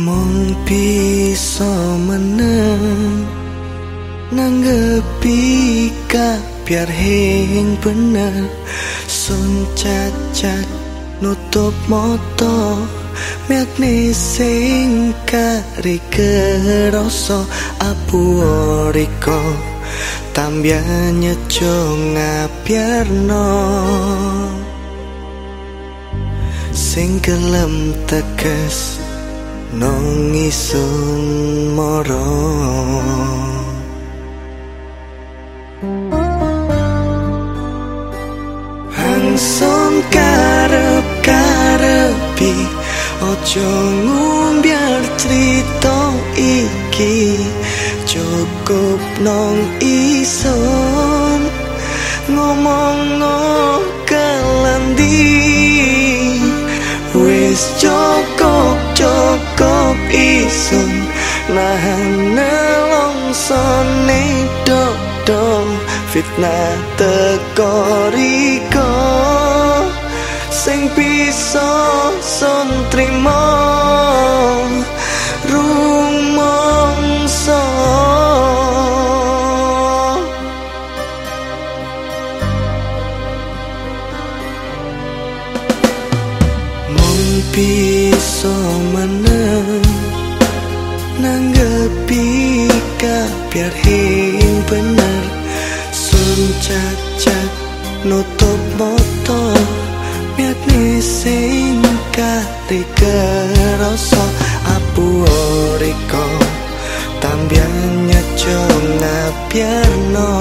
mung bisa meneng nanggepi biar hing bener. Sun cacat nutup moto miakne sing kari keroso. Apu oriko tambianya conga biarno sing kelem tegas nong isun moro Hangson karep karepi ojo ngumbiar cerita iki. Cukup nong isun ngomong kelendi wis cukup cukup isun nahan nelongsone dok fitnah tekoriko sing bisa son trimo. Rumongso mung bisa biar hing bener. Sun cacat nutup moto miatne sing kate kerasa apu oriko tambiannya jonga biarno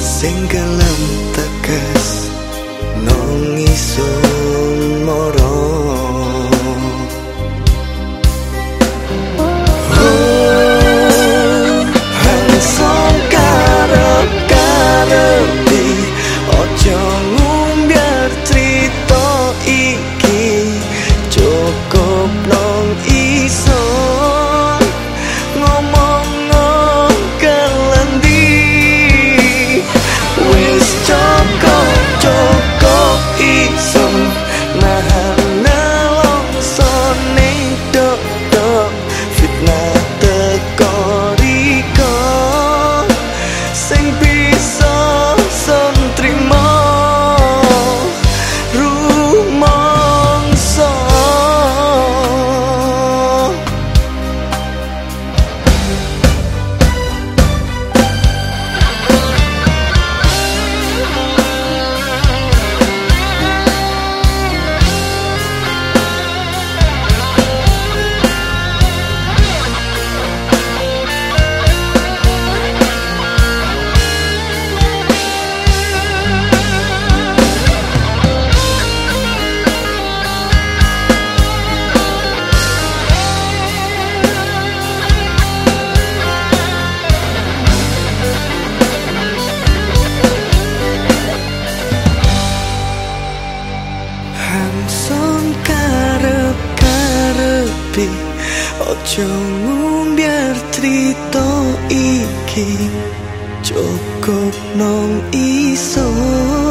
sing gelem tegas nong isun karepi Ojo ngumbiar cerita iki. Cukup nong Ngomong-ngomong